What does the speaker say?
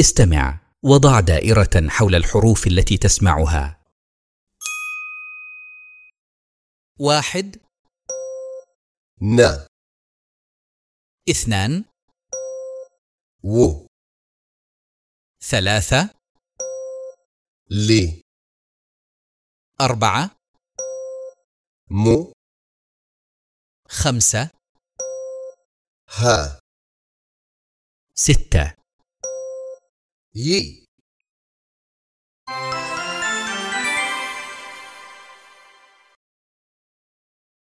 استمع وضع دائرة حول الحروف التي تسمعها. واحد. ن اثنان. و. ثلاثة. لي أربعة. م. خمسة. ها ستة. ye